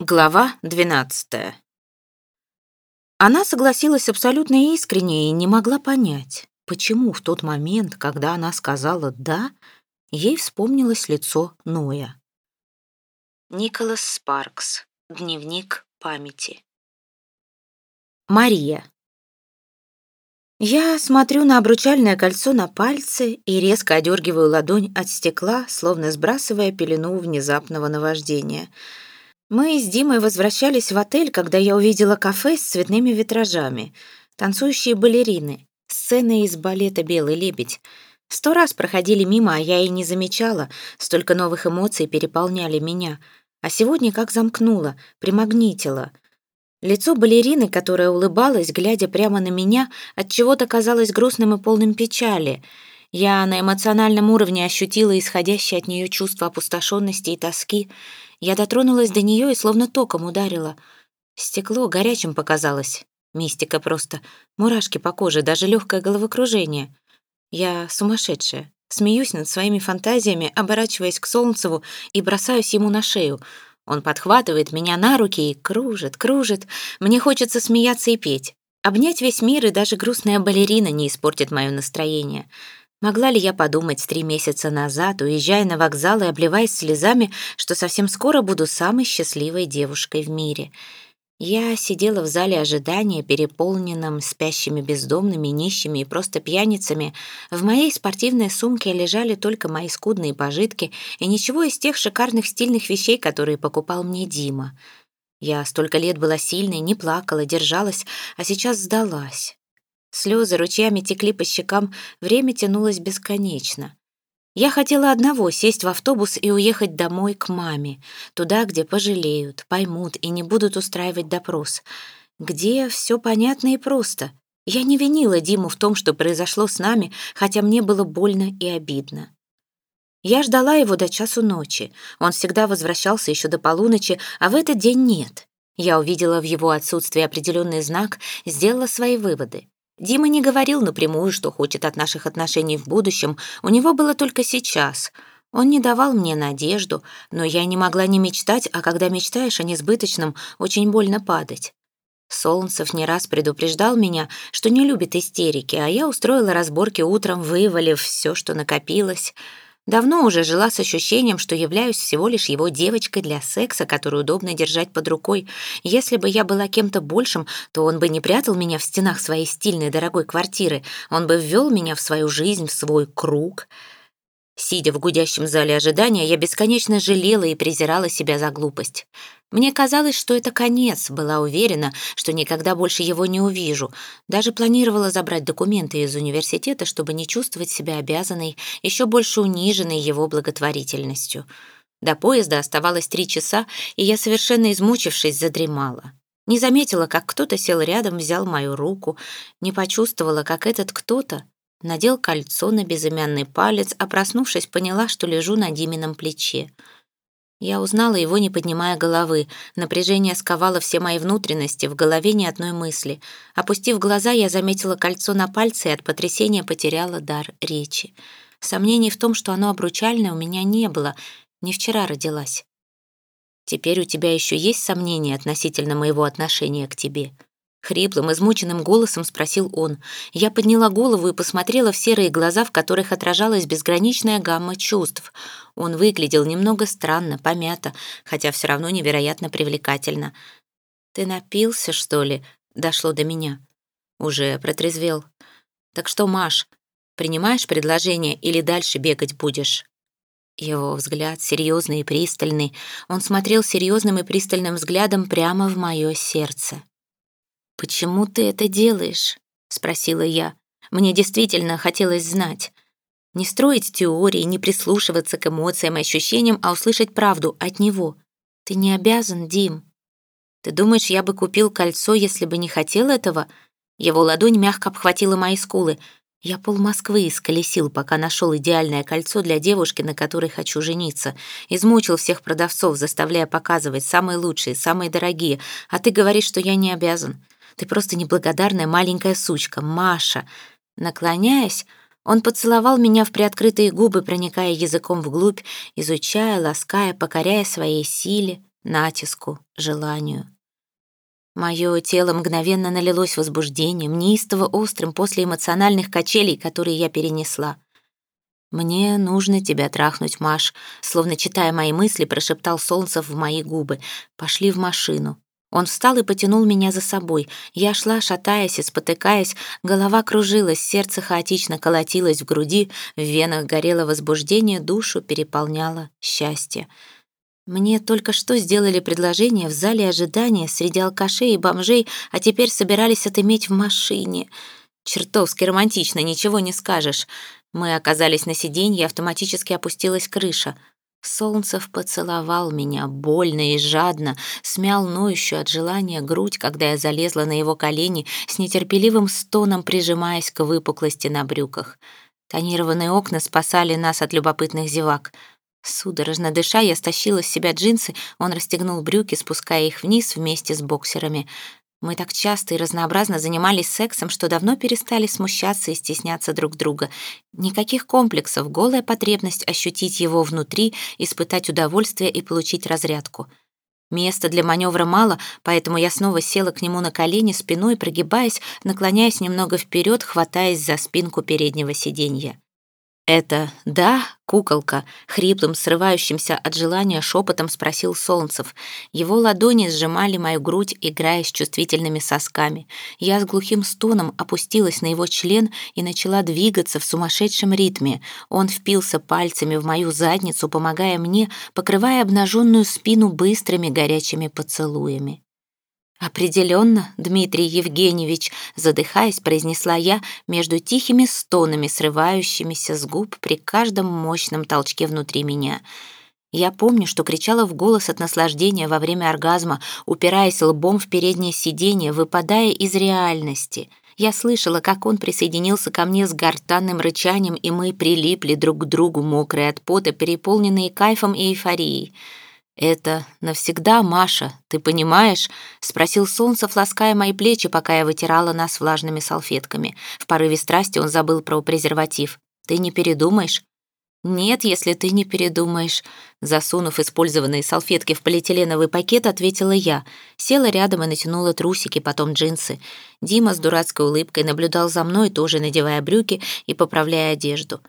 Глава 12. Она согласилась абсолютно искренне и не могла понять, почему в тот момент, когда она сказала «да», ей вспомнилось лицо Ноя. Николас Спаркс. Дневник памяти. Мария. Я смотрю на обручальное кольцо на пальце и резко одергиваю ладонь от стекла, словно сбрасывая пелену внезапного наваждения — мы с Димой возвращались в отель, когда я увидела кафе с цветными витражами, танцующие балерины, сцены из балета «Белый лебедь». Сто раз проходили мимо, а я и не замечала, столько новых эмоций переполняли меня. А сегодня как замкнула, примагнитила. Лицо балерины, которая улыбалась, глядя прямо на меня, от чего то казалось грустным и полным печали. Я на эмоциональном уровне ощутила исходящее от нее чувство опустошенности и тоски — я дотронулась до нее и словно током ударила. Стекло горячим показалось. Мистика просто. Мурашки по коже, даже легкое головокружение. Я сумасшедшая. Смеюсь над своими фантазиями, оборачиваясь к Солнцеву и бросаюсь ему на шею. Он подхватывает меня на руки и кружит, кружит. Мне хочется смеяться и петь. Обнять весь мир, и даже грустная балерина не испортит мое настроение. Могла ли я подумать три месяца назад, уезжая на вокзал и обливаясь слезами, что совсем скоро буду самой счастливой девушкой в мире? Я сидела в зале ожидания, переполненном спящими бездомными, нищими и просто пьяницами. В моей спортивной сумке лежали только мои скудные пожитки и ничего из тех шикарных стильных вещей, которые покупал мне Дима. Я столько лет была сильной, не плакала, держалась, а сейчас сдалась. Слезы ручьями текли по щекам, время тянулось бесконечно. Я хотела одного — сесть в автобус и уехать домой к маме, туда, где пожалеют, поймут и не будут устраивать допрос, где все понятно и просто. Я не винила Диму в том, что произошло с нами, хотя мне было больно и обидно. Я ждала его до часу ночи. Он всегда возвращался еще до полуночи, а в этот день нет. Я увидела в его отсутствии определенный знак, сделала свои выводы. Дима не говорил напрямую, что хочет от наших отношений в будущем, у него было только сейчас. Он не давал мне надежду, но я не могла не мечтать, а когда мечтаешь о несбыточном, очень больно падать. Солнцев не раз предупреждал меня, что не любит истерики, а я устроила разборки утром, вывалив все, что накопилось. Давно уже жила с ощущением, что являюсь всего лишь его девочкой для секса, которую удобно держать под рукой. Если бы я была кем-то большим, то он бы не прятал меня в стенах своей стильной дорогой квартиры. Он бы ввел меня в свою жизнь, в свой круг. Сидя в гудящем зале ожидания, я бесконечно жалела и презирала себя за глупость. Мне казалось, что это конец, была уверена, что никогда больше его не увижу. Даже планировала забрать документы из университета, чтобы не чувствовать себя обязанной, еще больше униженной его благотворительностью. До поезда оставалось три часа, и я, совершенно измучившись, задремала. Не заметила, как кто-то сел рядом, взял мою руку, не почувствовала, как этот кто-то надел кольцо на безымянный палец, а проснувшись, поняла, что лежу на Димином плече. Я узнала его, не поднимая головы. Напряжение сковало все мои внутренности, в голове ни одной мысли. Опустив глаза, я заметила кольцо на пальце и от потрясения потеряла дар речи. Сомнений в том, что оно обручальное, у меня не было. Не вчера родилась. Теперь у тебя еще есть сомнения относительно моего отношения к тебе?» Хриплым, измученным голосом спросил он. Я подняла голову и посмотрела в серые глаза, в которых отражалась безграничная гамма чувств. Он выглядел немного странно, помято, хотя все равно невероятно привлекательно. «Ты напился, что ли?» — дошло до меня. Уже протрезвел. «Так что, Маш, принимаешь предложение или дальше бегать будешь?» Его взгляд серьезный и пристальный. Он смотрел серьезным и пристальным взглядом прямо в мое сердце. «Почему ты это делаешь?» — спросила я. Мне действительно хотелось знать. Не строить теории, не прислушиваться к эмоциям и ощущениям, а услышать правду от него. Ты не обязан, Дим. Ты думаешь, я бы купил кольцо, если бы не хотел этого? Его ладонь мягко обхватила мои скулы. Я пол Москвы исколесил, пока нашел идеальное кольцо для девушки, на которой хочу жениться. Измучил всех продавцов, заставляя показывать самые лучшие, самые дорогие. А ты говоришь, что я не обязан. Ты просто неблагодарная маленькая сучка, Маша. Наклоняясь, он поцеловал меня в приоткрытые губы, проникая языком вглубь, изучая, лаская, покоряя своей силе, натиску, желанию. Мое тело мгновенно налилось возбуждением, неистово острым после эмоциональных качелей, которые я перенесла. «Мне нужно тебя трахнуть, Маш», словно читая мои мысли, прошептал Солнцев в мои губы. «Пошли в машину». Он встал и потянул меня за собой. Я шла, шатаясь и спотыкаясь, голова кружилась, сердце хаотично колотилось в груди, в венах горело возбуждение, душу переполняло счастье. Мне только что сделали предложение в зале ожидания среди алкашей и бомжей, а теперь собирались отыметь в машине. Чертовски романтично, ничего не скажешь. Мы оказались на сиденье, автоматически опустилась крыша. Солнцев поцеловал меня больно и жадно, смял ноющую от желания грудь, когда я залезла на его колени, с нетерпеливым стоном прижимаясь к выпуклости на брюках. Тонированные окна спасали нас от любопытных зевак. Судорожно дыша, я стащила с себя джинсы, он расстегнул брюки, спуская их вниз вместе с боксерами. Мы так часто и разнообразно занимались сексом, что давно перестали смущаться и стесняться друг друга. Никаких комплексов, голая потребность ощутить его внутри, испытать удовольствие и получить разрядку. Места для маневра мало, поэтому я снова села к нему на колени, спиной прогибаясь, наклоняясь немного вперед, хватаясь за спинку переднего сиденья. «Это да, куколка?» — хриплым, срывающимся от желания шепотом спросил Солнцев. Его ладони сжимали мою грудь, играя с чувствительными сосками. Я с глухим стоном опустилась на его член и начала двигаться в сумасшедшем ритме. Он впился пальцами в мою задницу, помогая мне, покрывая обнаженную спину быстрыми горячими поцелуями. «Определенно, Дмитрий Евгеньевич», задыхаясь, произнесла я между тихими стонами, срывающимися с губ при каждом мощном толчке внутри меня. Я помню, что кричала в голос от наслаждения во время оргазма, упираясь лбом в переднее сиденье, выпадая из реальности. Я слышала, как он присоединился ко мне с гортанным рычанием, и мы прилипли друг к другу, мокрые от пота, переполненные кайфом и эйфорией. «Это навсегда, Маша, ты понимаешь?» — спросил Солнцев, лаская мои плечи, пока я вытирала нас влажными салфетками. В порыве страсти он забыл про презерватив. «Ты не передумаешь?» «Нет, если ты не передумаешь», — засунув использованные салфетки в полиэтиленовый пакет, ответила я. Села рядом и натянула трусики, потом джинсы. Дима с дурацкой улыбкой наблюдал за мной, тоже надевая брюки и поправляя одежду.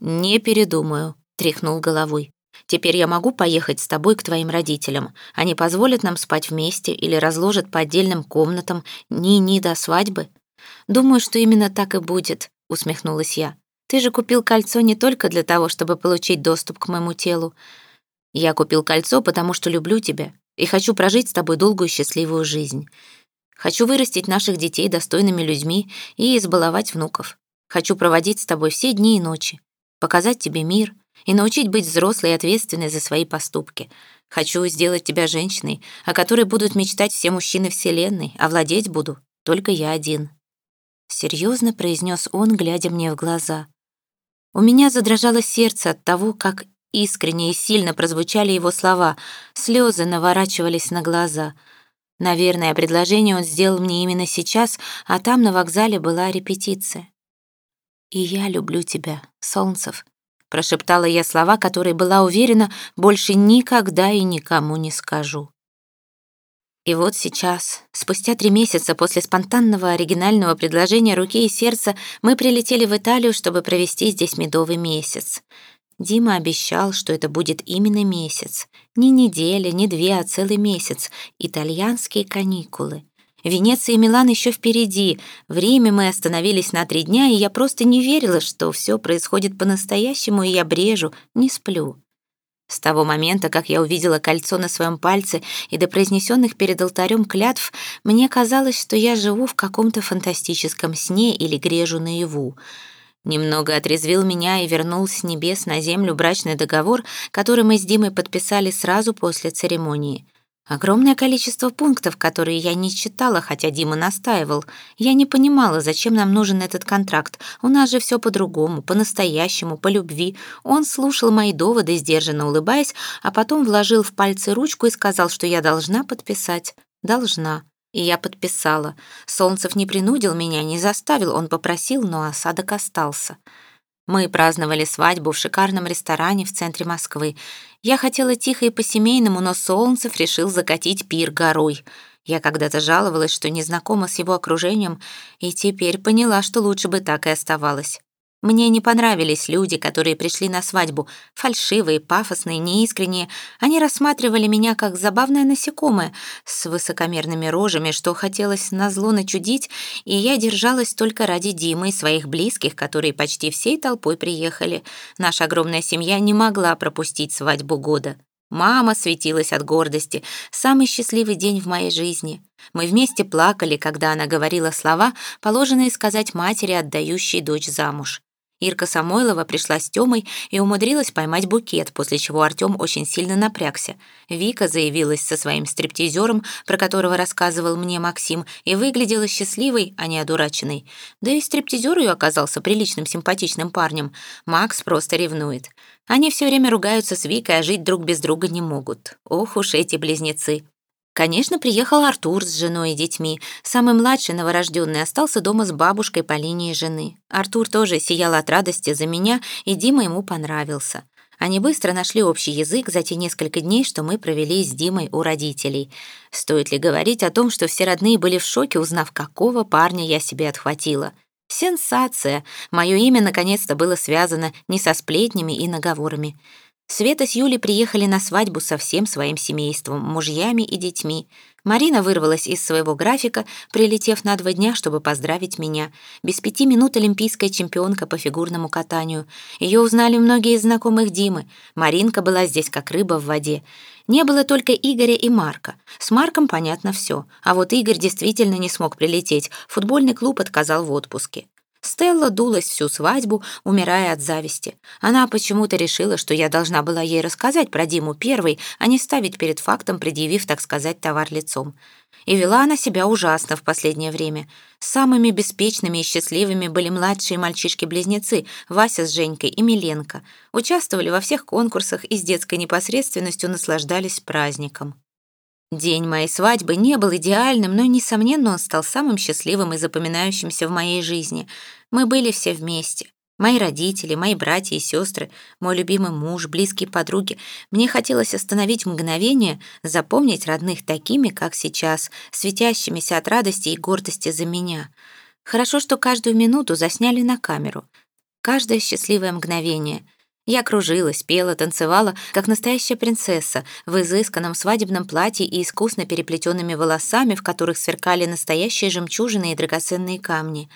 «Не передумаю», — тряхнул головой. Теперь я могу поехать с тобой к твоим родителям. Они позволят нам спать вместе или разложат по отдельным комнатам ни-ни до свадьбы. Думаю, что именно так и будет, усмехнулась я. Ты же купил кольцо не только для того, чтобы получить доступ к моему телу. Я купил кольцо, потому что люблю тебя и хочу прожить с тобой долгую счастливую жизнь. Хочу вырастить наших детей достойными людьми и избаловать внуков. Хочу проводить с тобой все дни и ночи, показать тебе мир — и научить быть взрослой и ответственной за свои поступки. Хочу сделать тебя женщиной, о которой будут мечтать все мужчины Вселенной, а владеть буду только я один». Серьезно произнес он, глядя мне в глаза. У меня задрожало сердце от того, как искренне и сильно прозвучали его слова, слезы наворачивались на глаза. Наверное, предложение он сделал мне именно сейчас, а там на вокзале была репетиция. «И я люблю тебя, Солнцев», Прошептала я слова, которые была уверена, больше никогда и никому не скажу. И вот сейчас, спустя три месяца после спонтанного оригинального предложения руки и сердца, мы прилетели в Италию, чтобы провести здесь медовый месяц. Дима обещал, что это будет именно месяц. Не неделя, не две, а целый месяц. Итальянские каникулы. Венеция и Милан еще впереди. В Риме мы остановились на три дня, и я просто не верила, что все происходит по-настоящему, и я брежу, не сплю. С того момента, как я увидела кольцо на своем пальце и до произнесенных перед алтарем клятв, мне казалось, что я живу в каком-то фантастическом сне или грежу наяву. Немного отрезвил меня и вернул с небес на землю брачный договор, который мы с Димой подписали сразу после церемонии. Огромное количество пунктов, которые я не читала, хотя Дима настаивал. Я не понимала, зачем нам нужен этот контракт. У нас же все по-другому, по-настоящему, по любви. Он слушал мои доводы, сдержанно улыбаясь, а потом вложил в пальцы ручку и сказал, что я должна подписать. Должна. И я подписала. Солнцев не принудил меня, не заставил, он попросил, но осадок остался. Мы праздновали свадьбу в шикарном ресторане в центре Москвы. Я хотела тихо и по-семейному, но Солнцев решил закатить пир горой. Я когда-то жаловалась, что не знакома с его окружением, и теперь поняла, что лучше бы так и оставалось. Мне не понравились люди, которые пришли на свадьбу. Фальшивые, пафосные, неискренние. Они рассматривали меня как забавное насекомое с высокомерными рожами, что хотелось назло начудить, и я держалась только ради Димы и своих близких, которые почти всей толпой приехали. Наша огромная семья не могла пропустить свадьбу года. Мама светилась от гордости. Самый счастливый день в моей жизни. Мы вместе плакали, когда она говорила слова, положенные сказать матери, отдающей дочь замуж. Ирка Самойлова пришла с Тёмой и умудрилась поймать букет, после чего Артём очень сильно напрягся. Вика заявилась со своим стриптизером, про которого рассказывал мне Максим, и выглядела счастливой, а не одураченной. Да и стриптизер её оказался приличным, симпатичным парнем. Макс просто ревнует. Они все время ругаются с Викой, а жить друг без друга не могут. Ох уж эти близнецы. Конечно, приехал Артур с женой и детьми. Самый младший новорожденный остался дома с бабушкой по линии жены. Артур тоже сиял от радости за меня, и Дима ему понравился. Они быстро нашли общий язык за те несколько дней, что мы провели с Димой у родителей. Стоит ли говорить о том, что все родные были в шоке, узнав, какого парня я себе отхватила? Сенсация! Мое имя наконец-то было связано не со сплетнями и наговорами. Света с Юлей приехали на свадьбу со всем своим семейством, мужьями и детьми. Марина вырвалась из своего графика, прилетев на два дня, чтобы поздравить меня. Без пяти минут олимпийская чемпионка по фигурному катанию. Ее узнали многие из знакомых Димы. Маринка была здесь как рыба в воде. Не было только Игоря и Марка. С Марком понятно все. А вот Игорь действительно не смог прилететь. Футбольный клуб отказал в отпуске. Стелла дулась всю свадьбу, умирая от зависти. Она почему-то решила, что я должна была ей рассказать про Диму первой, а не ставить перед фактом, предъявив, так сказать, товар лицом. И вела она себя ужасно в последнее время. Самыми беспечными и счастливыми были младшие мальчишки-близнецы Вася с Женькой и Миленко. Участвовали во всех конкурсах и с детской непосредственностью наслаждались праздником. День моей свадьбы не был идеальным, но, несомненно, он стал самым счастливым и запоминающимся в моей жизни. Мы были все вместе. Мои родители, мои братья и сестры, мой любимый муж, близкие подруги. Мне хотелось остановить мгновение, запомнить родных такими, как сейчас, светящимися от радости и гордости за меня. Хорошо, что каждую минуту засняли на камеру. Каждое счастливое мгновение. Я кружилась, пела, танцевала, как настоящая принцесса, в изысканном свадебном платье и искусно переплетенными волосами, в которых сверкали настоящие жемчужины и драгоценные камни.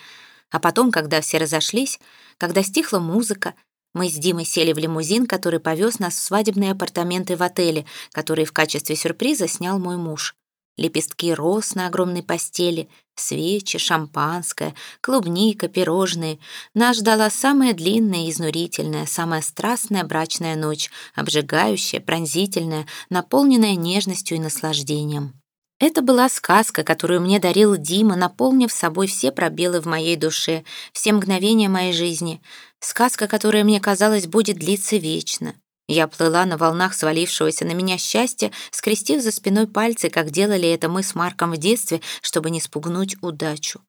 А потом, когда все разошлись, когда стихла музыка, мы с Димой сели в лимузин, который повез нас в свадебные апартаменты в отеле, который в качестве сюрприза снял мой муж лепестки роз на огромной постели, свечи, шампанское, клубника, пирожные. Нас ждала самая длинная и изнурительная, самая страстная брачная ночь, обжигающая, пронзительная, наполненная нежностью и наслаждением. Это была сказка, которую мне дарил Дима, наполнив собой все пробелы в моей душе, все мгновения моей жизни. Сказка, которая, мне казалось, будет длиться вечно. Я плыла на волнах свалившегося на меня счастья, скрестив за спиной пальцы, как делали это мы с Марком в детстве, чтобы не спугнуть удачу.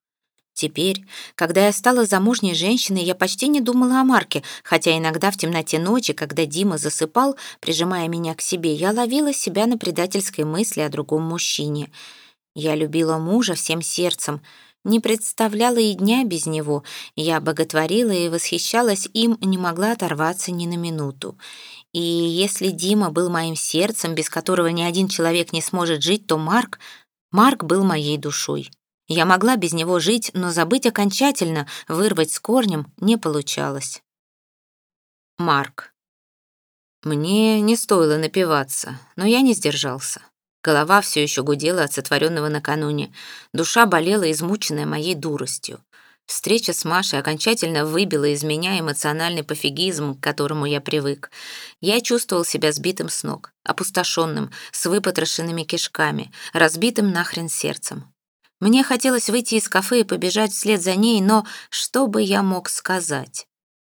Теперь, когда я стала замужней женщиной, я почти не думала о Марке, хотя иногда в темноте ночи, когда Дима засыпал, прижимая меня к себе, я ловила себя на предательской мысли о другом мужчине. Я любила мужа всем сердцем, не представляла и дня без него. Я боготворила и восхищалась им, не могла оторваться ни на минуту. И если Дима был моим сердцем, без которого ни один человек не сможет жить, то Марк... Марк был моей душой. Я могла без него жить, но забыть окончательно, вырвать с корнем не получалось. Марк. Мне не стоило напиваться, но я не сдержался. Голова все еще гудела от сотворенного накануне. Душа болела, измученная моей дуростью. Встреча с Машей окончательно выбила из меня эмоциональный пофигизм, к которому я привык. Я чувствовал себя сбитым с ног, опустошенным, с выпотрошенными кишками, разбитым нахрен сердцем. Мне хотелось выйти из кафе и побежать вслед за ней, но что бы я мог сказать?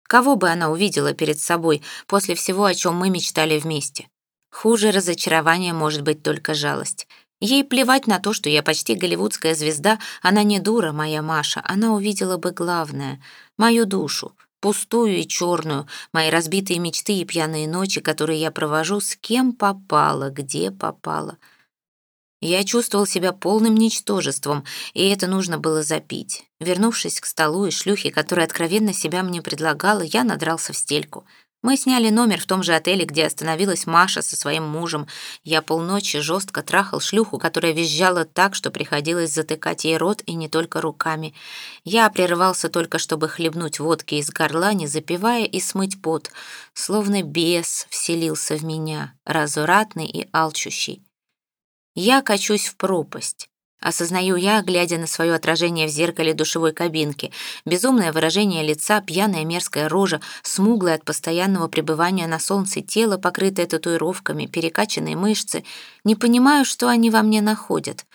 Кого бы она увидела перед собой после всего, о чем мы мечтали вместе? Хуже разочарования может быть только жалость. Ей плевать на то, что я почти голливудская звезда, она не дура, моя Маша, она увидела бы главное — мою душу, пустую и черную, мои разбитые мечты и пьяные ночи, которые я провожу с кем попало, где попало. Я чувствовал себя полным ничтожеством, и это нужно было запить. Вернувшись к столу и шлюхе, которая откровенно себя мне предлагала, я надрался в стельку — мы сняли номер в том же отеле, где остановилась Маша со своим мужем. Я полночи жестко трахал шлюху, которая визжала так, что приходилось затыкать ей рот и не только руками. Я прерывался только, чтобы хлебнуть водки из горла, не запивая и смыть пот. Словно бес вселился в меня, развратный и алчущий. Я качусь в пропасть. Осознаю я, глядя на свое отражение в зеркале душевой кабинки. Безумное выражение лица, пьяная мерзкая рожа, смуглое от постоянного пребывания на солнце тело, покрытое татуировками, перекачанные мышцы. Не понимаю, что они во мне находят.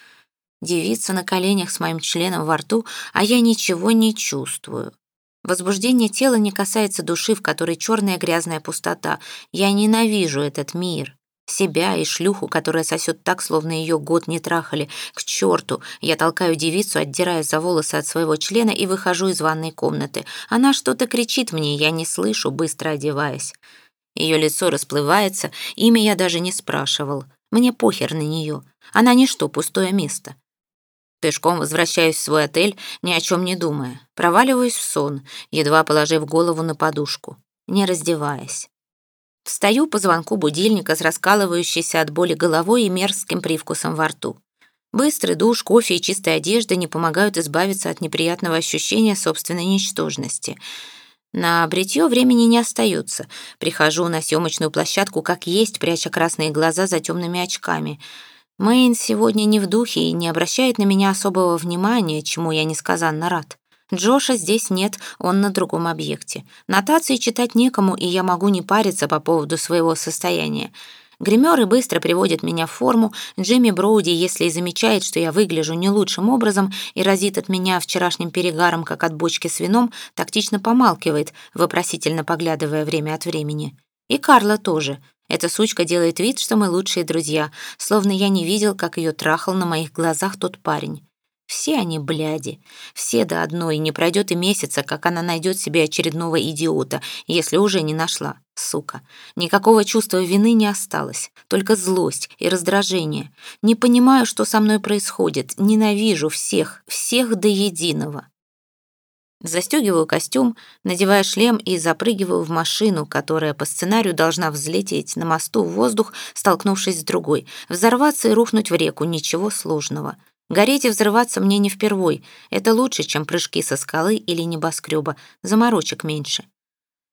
Девица на коленях с моим членом во рту, а я ничего не чувствую. Возбуждение тела не касается души, в которой черная грязная пустота. Я ненавижу этот мир. Себя и шлюху, которая сосет так, словно ее год не трахали. К черту! Я толкаю девицу, отдираю за волосы от своего члена и выхожу из ванной комнаты. Она что-то кричит мне, я не слышу, быстро одеваясь. Ее лицо расплывается, имя я даже не спрашивал. Мне похер на нее. Она ничто, пустое место. Пешком возвращаюсь в свой отель, ни о чем не думая. Проваливаюсь в сон, едва положив голову на подушку, не раздеваясь. Встаю по звонку будильника с раскалывающейся от боли головой и мерзким привкусом во рту. Быстрый душ, кофе и чистая одежда не помогают избавиться от неприятного ощущения собственной ничтожности. На бритье времени не остается. Прихожу на съемочную площадку как есть, пряча красные глаза за темными очками. Мэйн сегодня не в духе и не обращает на меня особого внимания, чему я несказанно рад. Джоша здесь нет, он на другом объекте. Нотации читать некому, и я могу не париться по поводу своего состояния. Гримеры быстро приводят меня в форму. Джимми Броуди, если и замечает, что я выгляжу не лучшим образом и разит от меня вчерашним перегаром, как от бочки с вином, тактично помалкивает, вопросительно поглядывая время от времени. И Карла тоже. Эта сучка делает вид, что мы лучшие друзья, словно я не видел, как ее трахал на моих глазах тот парень. Все они бляди, все до одной, не пройдет и месяца, как она найдет себе очередного идиота, если уже не нашла, сука. Никакого чувства вины не осталось, только злость и раздражение. Не понимаю, что со мной происходит, ненавижу всех, всех до единого. Застегиваю костюм, надеваю шлем и запрыгиваю в машину, которая по сценарию должна взлететь на мосту в воздух, столкнувшись с другой, взорваться и рухнуть в реку, ничего сложного. Гореть и взрываться мне не впервой. Это лучше, чем прыжки со скалы или небоскреба. Заморочек меньше.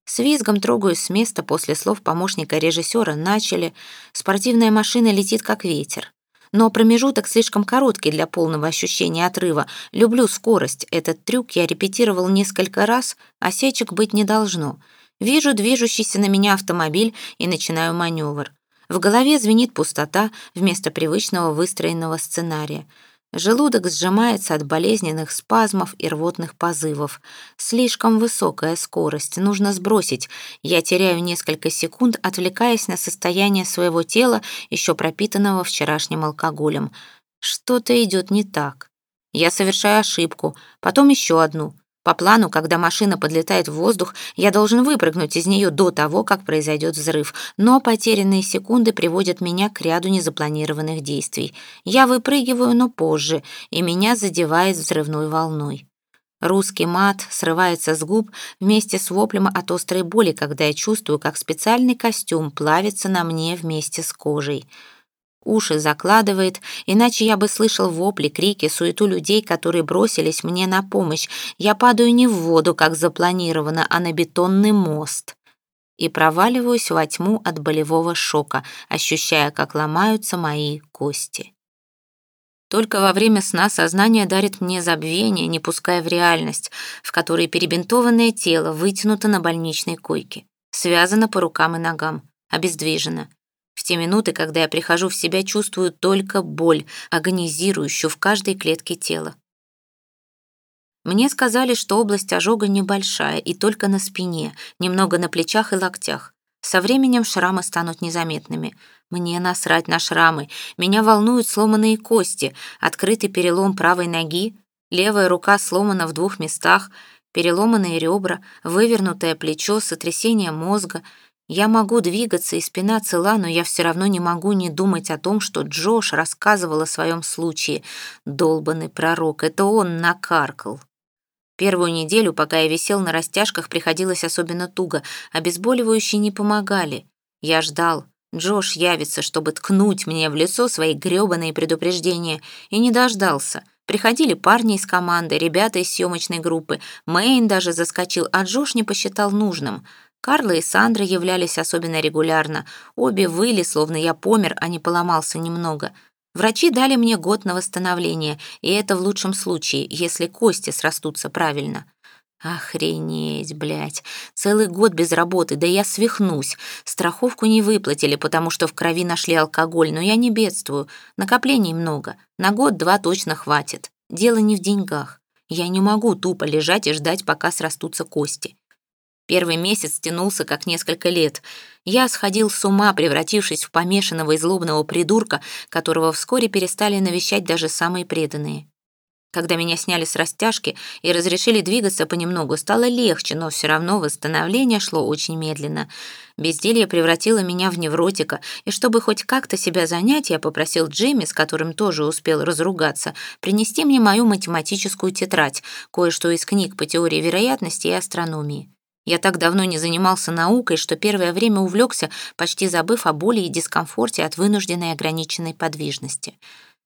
С визгом трогаюсь с места после слов помощника режиссера «начали». Спортивная машина летит как ветер. Но промежуток слишком короткий для полного ощущения отрыва. Люблю скорость. Этот трюк я репетировал несколько раз, осечек быть не должно. Вижу движущийся на меня автомобиль и начинаю маневр. В голове звенит пустота вместо привычного выстроенного сценария. Желудок сжимается от болезненных спазмов и рвотных позывов. Слишком высокая скорость, нужно сбросить. Я теряю несколько секунд, отвлекаясь на состояние своего тела, еще пропитанного вчерашним алкоголем. Что-то идет не так. Я совершаю ошибку, потом еще одну. По плану, когда машина подлетает в воздух, я должен выпрыгнуть из нее до того, как произойдет взрыв, но потерянные секунды приводят меня к ряду незапланированных действий. Я выпрыгиваю, но позже, и меня задевает взрывной волной. Русский мат срывается с губ вместе с воплем от острой боли, когда я чувствую, как специальный костюм плавится на мне вместе с кожей уши закладывает, иначе я бы слышал вопли, крики, суету людей, которые бросились мне на помощь. Я падаю не в воду, как запланировано, а на бетонный мост. И проваливаюсь во тьму от болевого шока, ощущая, как ломаются мои кости. Только во время сна сознание дарит мне забвение, не пуская в реальность, в которой перебинтованное тело вытянуто на больничной койке, связано по рукам и ногам, обездвижено. В те минуты, когда я прихожу в себя, чувствую только боль, агонизирующую в каждой клетке тела. Мне сказали, что область ожога небольшая и только на спине, немного на плечах и локтях. Со временем шрамы станут незаметными. Мне насрать на шрамы. Меня волнуют сломанные кости, открытый перелом правой ноги, левая рука сломана в двух местах — Переломанные ребра, вывернутое плечо, сотрясение мозга. Я могу двигаться, и спина цела, но я все равно не могу не думать о том, что Джош рассказывал о своем случае. Долбанный пророк, это он накаркал. Первую неделю, пока я висел на растяжках, приходилось особенно туго. Обезболивающие не помогали. Я ждал. Джош явится, чтобы ткнуть мне в лицо свои грёбаные предупреждения, и не дождался — Приходили парни из команды, ребята из съемочной группы. Мэйн даже заскочил, а Джош не посчитал нужным. Карла и Сандра являлись особенно регулярно. Обе выли, словно я помер, а не поломался немного. Врачи дали мне год на восстановление, и это в лучшем случае, если кости срастутся правильно. Охренеть, блядь. Целый год без работы, да я свихнусь. Страховку не выплатили, потому что в крови нашли алкоголь, но я не бедствую. Накоплений много. На год-два точно хватит. Дело не в деньгах. Я не могу тупо лежать и ждать, пока срастутся кости. Первый месяц тянулся как несколько лет. Я сходил с ума, превратившись в помешанного и злобного придурка, которого вскоре перестали навещать даже самые преданные. Когда меня сняли с растяжки и разрешили двигаться понемногу, стало легче, но все равно восстановление шло очень медленно. Безделье превратило меня в невротика, и чтобы хоть как-то себя занять, я попросил Джимми, с которым тоже успел разругаться, принести мне мою математическую тетрадь, кое-что из книг по теории вероятности и астрономии. Я так давно не занимался наукой, что первое время увлекся, почти забыв о боли и дискомфорте от вынужденной ограниченной подвижности.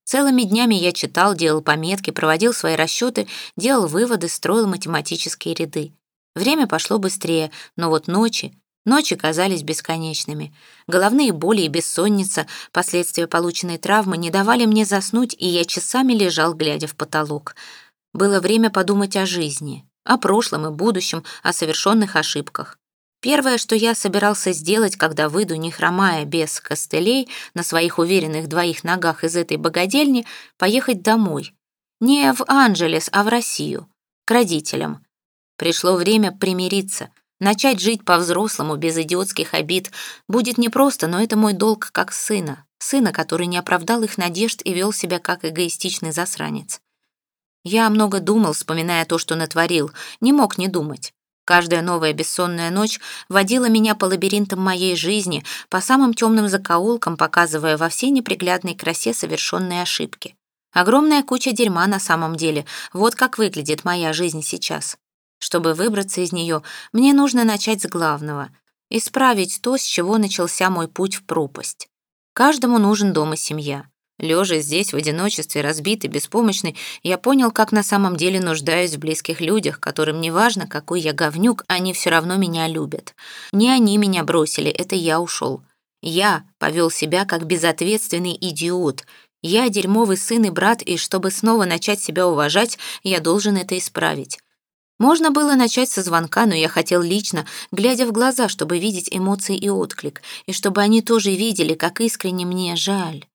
Целыми днями я читал, делал пометки, проводил свои расчеты, делал выводы, строил математические ряды. Время пошло быстрее, но вот ночи, ночи казались бесконечными. Головные боли и бессонница, последствия полученной травмы не давали мне заснуть, и я часами лежал, глядя в потолок. Было время подумать о жизни, о прошлом и будущем, о совершенных ошибках. Первое, что я собирался сделать, когда выйду, не хромая, без костылей, на своих уверенных двоих ногах из этой богадельни, поехать домой. Не в Анджелес, а в Россию. К родителям. Пришло время примириться, начать жить по-взрослому, без идиотских обид. Будет непросто, но это мой долг как сына. Сына, который не оправдал их надежд и вел себя как эгоистичный засранец. Я много думал, вспоминая то, что натворил. Не мог не думать. Каждая новая бессонная ночь водила меня по лабиринтам моей жизни, по самым темным закоулкам, показывая во всей неприглядной красе совершенные ошибки. Огромная куча дерьма на самом деле. Вот как выглядит моя жизнь сейчас. Чтобы выбраться из нее, мне нужно начать с главного — исправить то, с чего начался мой путь в пропасть. Каждому нужен дом и семья. Лежа здесь, в одиночестве, разбитый, беспомощный, я понял, как на самом деле нуждаюсь в близких людях, которым не важно, какой я говнюк, они все равно меня любят. Не они меня бросили, это я ушел. Я повел себя как безответственный идиот. Я дерьмовый сын и брат, и чтобы снова начать себя уважать, я должен это исправить. Можно было начать со звонка, но я хотел лично, глядя в глаза, чтобы видеть эмоции и отклик, и чтобы они тоже видели, как искренне мне жаль.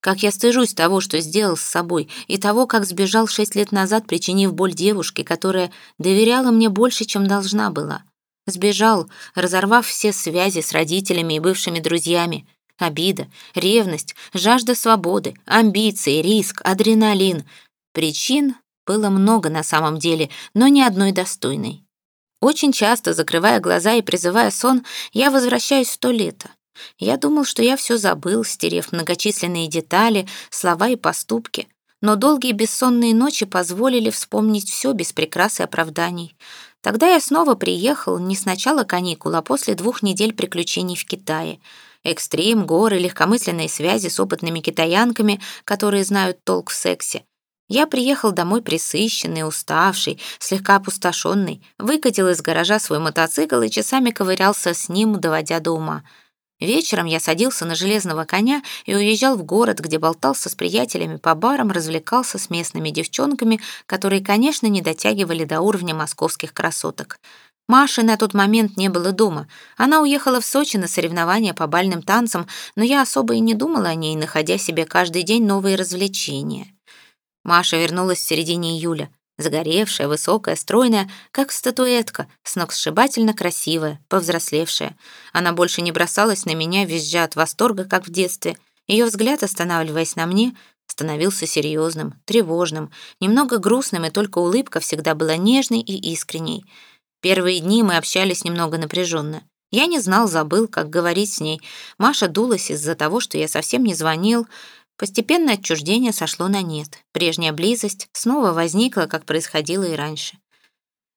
Как я стыжусь того, что сделал с собой, и того, как сбежал шесть лет назад, причинив боль девушке, которая доверяла мне больше, чем должна была. Сбежал, разорвав все связи с родителями и бывшими друзьями. Обида, ревность, жажда свободы, амбиции, риск, адреналин. Причин было много на самом деле, но ни одной достойной. Очень часто, закрывая глаза и призывая сон, я возвращаюсь в то лето. Я думал, что я все забыл, стерев многочисленные детали, слова и поступки. Но долгие бессонные ночи позволили вспомнить все без прикрас и оправданий. Тогда я снова приехал, не с начала каникул, а после двух недель приключений в Китае. Экстрим, горы, легкомысленные связи с опытными китаянками, которые знают толк в сексе. Я приехал домой присыщенный, уставший, слегка опустошенный, выкатил из гаража свой мотоцикл и часами ковырялся с ним, доводя до ума. Вечером я садился на железного коня и уезжал в город, где болтался с приятелями по барам, развлекался с местными девчонками, которые, конечно, не дотягивали до уровня московских красоток. Маши на тот момент не было дома. Она уехала в Сочи на соревнования по бальным танцам, но я особо и не думала о ней, находя себе каждый день новые развлечения. Маша вернулась в середине июля. Загоревшая, высокая, стройная, как статуэтка, сногсшибательно красивая, повзрослевшая. Она больше не бросалась на меня, визжа от восторга, как в детстве. Ее взгляд, останавливаясь на мне, становился серьезным, тревожным, немного грустным, и только улыбка всегда была нежной и искренней. Первые дни мы общались немного напряженно. Я не знал, забыл, как говорить с ней. Маша дулась из-за того, что я совсем не звонил. Постепенно отчуждение сошло на нет. Прежняя близость снова возникла, как происходило и раньше.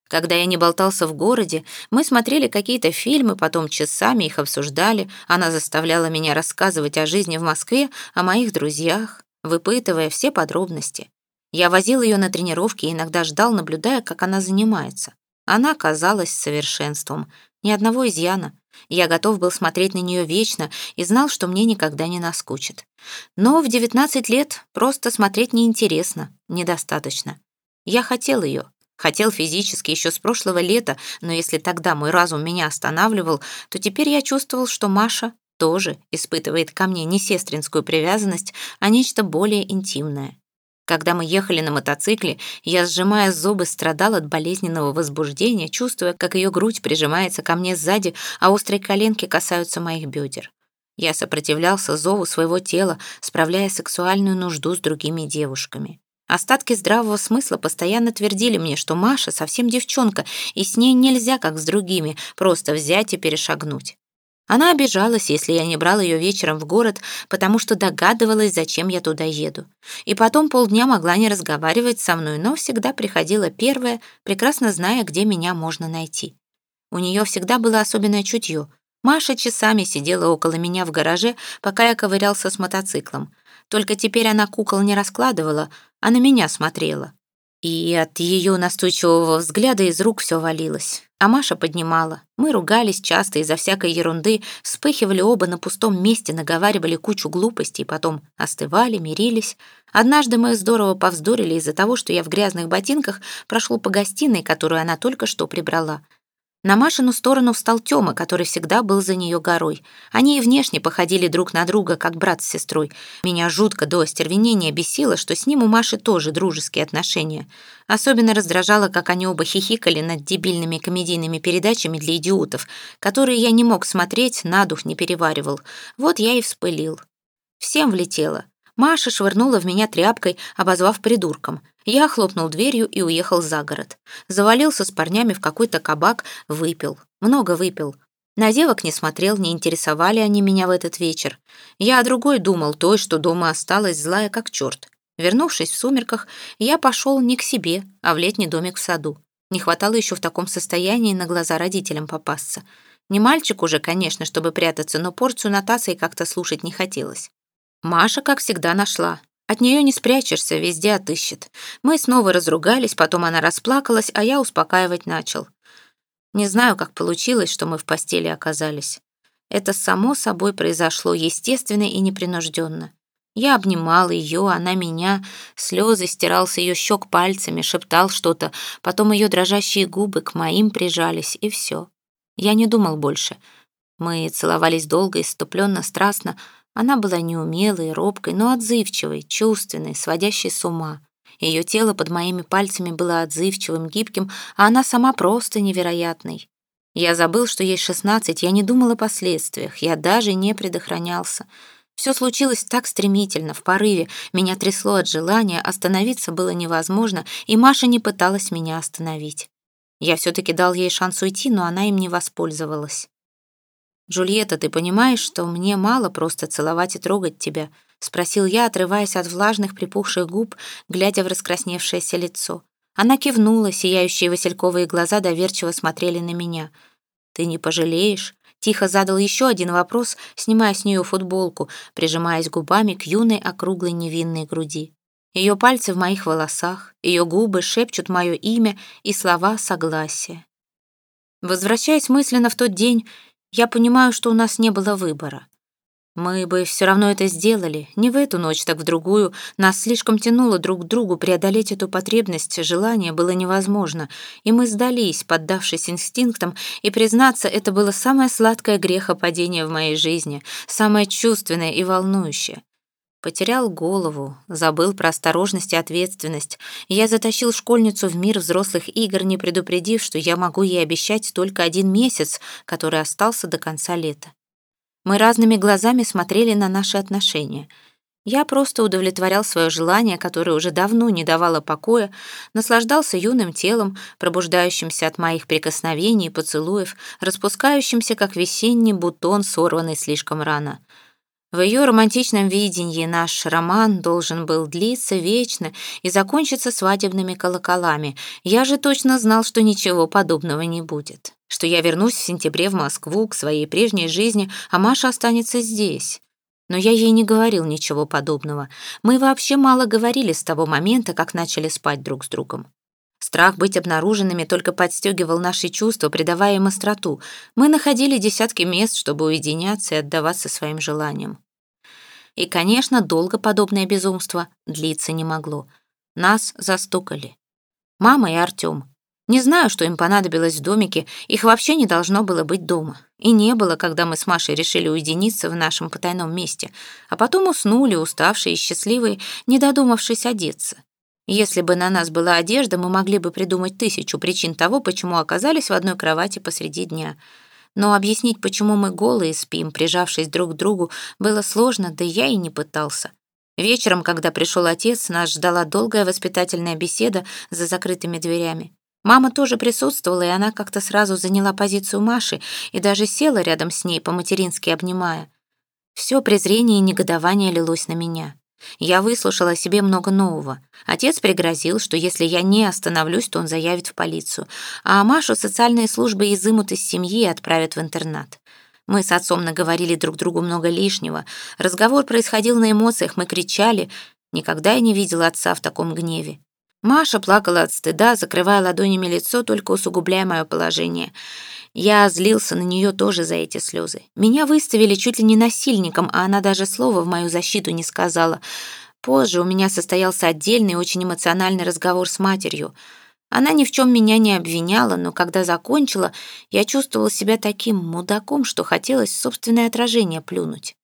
Когда я не болтался в городе, мы смотрели какие-то фильмы, потом часами их обсуждали. Она заставляла меня рассказывать о жизни в Москве, о моих друзьях, выпытывая все подробности. Я возил ее на тренировки и иногда ждал, наблюдая, как она занимается. Она казалась совершенством, ни одного изъяна. Я готов был смотреть на нее вечно и знал, что мне никогда не наскучит. Но в 19 лет просто смотреть неинтересно, недостаточно. Я хотел ее, Хотел физически еще с прошлого лета, но если тогда мой разум меня останавливал, то теперь я чувствовал, что Маша тоже испытывает ко мне не сестринскую привязанность, а нечто более интимное. Когда мы ехали на мотоцикле, я, сжимая зубы, страдал от болезненного возбуждения, чувствуя, как ее грудь прижимается ко мне сзади, а острые коленки касаются моих бедер. Я сопротивлялся зову своего тела, справляя сексуальную нужду с другими девушками. Остатки здравого смысла постоянно твердили мне, что Маша совсем девчонка, и с ней нельзя, как с другими, просто взять и перешагнуть. Она обижалась, если я не брал ее вечером в город, потому что догадывалась, зачем я туда еду. И потом полдня могла не разговаривать со мной, но всегда приходила первая, прекрасно зная, где меня можно найти. У нее всегда было особенное чутье. Маша часами сидела около меня в гараже, пока я ковырялся с мотоциклом. Только теперь она кукол не раскладывала, а на меня смотрела. И от ее настойчивого взгляда из рук все валилось. А Маша поднимала. Мы ругались часто из-за всякой ерунды, вспыхивали оба на пустом месте, наговаривали кучу глупостей, потом остывали, мирились. Однажды мы здорово повздорили из-за того, что я в грязных ботинках прошел по гостиной, которую она только что прибрала. На Машину сторону встал Тёма, который всегда был за нее горой. Они и внешне походили друг на друга, как брат с сестрой. Меня жутко до остервенения бесило, что с ним у Маши тоже дружеские отношения. Особенно раздражало, как они оба хихикали над дебильными комедийными передачами для идиотов, которые я не мог смотреть, на дух не переваривал. Вот я и вспылил. Всем влетело. Маша швырнула в меня тряпкой, обозвав придурком. Я хлопнул дверью и уехал за город. Завалился с парнями в какой-то кабак, выпил. Много выпил. На девок не смотрел, не интересовали они меня в этот вечер. Я о другой думал, той, что дома осталась, злая как черт. Вернувшись в сумерках, я пошел не к себе, а в летний домик в саду. Не хватало еще в таком состоянии на глаза родителям попасться. Не мальчик уже, конечно, чтобы прятаться, но порцию нотации как-то слушать не хотелось. Маша, как всегда, нашла. От нее не спрячешься, везде отыщет. Мы снова разругались, потом она расплакалась, а я успокаивать начал. Не знаю, как получилось, что мы в постели оказались. Это само собой произошло естественно и непринужденно. Я обнимал ее, она меня, слезы стирал с ее щек пальцами, шептал что-то, потом ее дрожащие губы к моим прижались, и все. Я не думал больше. Мы целовались долго, иступленно, страстно, она была неумелой, робкой, но отзывчивой, чувственной, сводящей с ума. Ее тело под моими пальцами было отзывчивым, гибким, а она сама просто невероятной. Я забыл, что ей шестнадцать, я не думал о последствиях, я даже не предохранялся. Все случилось так стремительно, в порыве, меня трясло от желания, остановиться было невозможно, и Маша не пыталась меня остановить. Я все-таки дал ей шанс уйти, но она им не воспользовалась. «Джульетта, ты понимаешь, что мне мало просто целовать и трогать тебя?» — спросил я, отрываясь от влажных припухших губ, глядя в раскрасневшееся лицо. Она кивнула, сияющие васильковые глаза доверчиво смотрели на меня. «Ты не пожалеешь?» Тихо задал еще один вопрос, снимая с нее футболку, прижимаясь губами к юной округлой невинной груди. Ее пальцы в моих волосах, ее губы шепчут мое имя и слова согласия. Возвращаясь мысленно в тот день, я понимаю, что у нас не было выбора. Мы бы все равно это сделали, не в эту ночь, так в другую. Нас слишком тянуло друг к другу, преодолеть эту потребность, желание было невозможно. И мы сдались, поддавшись инстинктам, и, признаться, это было самое сладкое грехопадение в моей жизни, самое чувственное и волнующее. Потерял голову, забыл про осторожность и ответственность. Я затащил школьницу в мир взрослых игр, не предупредив, что я могу ей обещать только один месяц, который остался до конца лета. Мы разными глазами смотрели на наши отношения. Я просто удовлетворял свое желание, которое уже давно не давало покоя, наслаждался юным телом, пробуждающимся от моих прикосновений и поцелуев, распускающимся, как весенний бутон, сорванный слишком рано. В ее романтичном видении наш роман должен был длиться вечно и закончиться свадебными колоколами. Я же точно знал, что ничего подобного не будет, что я вернусь в сентябре в Москву к своей прежней жизни, а Маша останется здесь. Но я ей не говорил ничего подобного. Мы вообще мало говорили с того момента, как начали спать друг с другом. Страх быть обнаруженными только подстегивал наши чувства, придавая им остроту. Мы находили десятки мест, чтобы уединяться и отдаваться своим желаниям. И, конечно, долго подобное безумство длиться не могло. Нас застукали. Мама и Артём. Не знаю, что им понадобилось в домике, их вообще не должно было быть дома. И не было, когда мы с Машей решили уединиться в нашем потайном месте, а потом уснули, уставшие и счастливые, не додумавшись одеться. Если бы на нас была одежда, мы могли бы придумать тысячу причин того, почему оказались в одной кровати посреди дня. Но объяснить, почему мы голые спим, прижавшись друг к другу, было сложно, да я и не пытался. Вечером, когда пришел отец, нас ждала долгая воспитательная беседа за закрытыми дверями. Мама тоже присутствовала, и она как-то сразу заняла позицию Маши и даже села рядом с ней, по-матерински обнимая. Все презрение и негодование лилось на меня. Я выслушала о себе много нового. Отец пригрозил, что если я не остановлюсь, то он заявит в полицию, а Машу социальные службы изымут из семьи и отправят в интернат. Мы с отцом наговорили друг другу много лишнего. Разговор происходил на эмоциях, мы кричали. Никогда я не видела отца в таком гневе. Маша плакала от стыда, закрывая ладонями лицо, только усугубляя мое положение. Я злился на нее тоже за эти слезы. Меня выставили чуть ли не насильником, а она даже слова в мою защиту не сказала. Позже у меня состоялся отдельный, очень эмоциональный разговор с матерью. Она ни в чем меня не обвиняла, но когда закончила, я чувствовала себя таким мудаком, что хотелось собственное отражение плюнуть.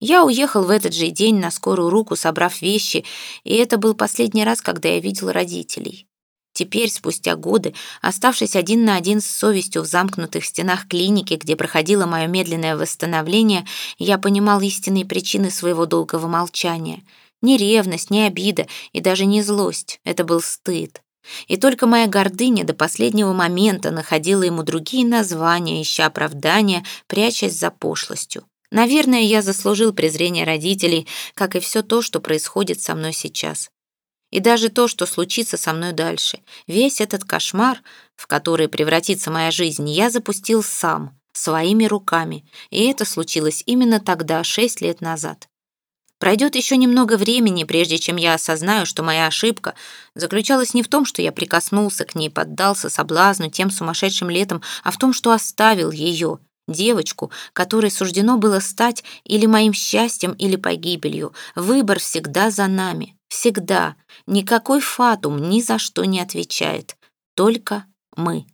Я уехал в этот же день на скорую руку, собрав вещи, и это был последний раз, когда я видел родителей. Теперь, спустя годы, оставшись один на один с совестью в замкнутых стенах клиники, где проходило мое медленное восстановление, я понимал истинные причины своего долгого молчания. Не ревность, не обида и даже не злость. Это был стыд. И только моя гордыня до последнего момента находила ему другие названия, ища оправдания, прячась за пошлостью. Наверное, я заслужил презрение родителей, как и все то, что происходит со мной сейчас. И даже то, что случится со мной дальше. Весь этот кошмар, в который превратится моя жизнь, я запустил сам, своими руками. И это случилось именно тогда, шесть лет назад. Пройдет еще немного времени, прежде чем я осознаю, что моя ошибка заключалась не в том, что я прикоснулся к ней, поддался соблазну тем сумасшедшим летом, а в том, что оставил ее, девочку, которой суждено было стать или моим счастьем, или погибелью. Выбор всегда за нами. Всегда. Никакой фатум ни за что не отвечает. Только мы.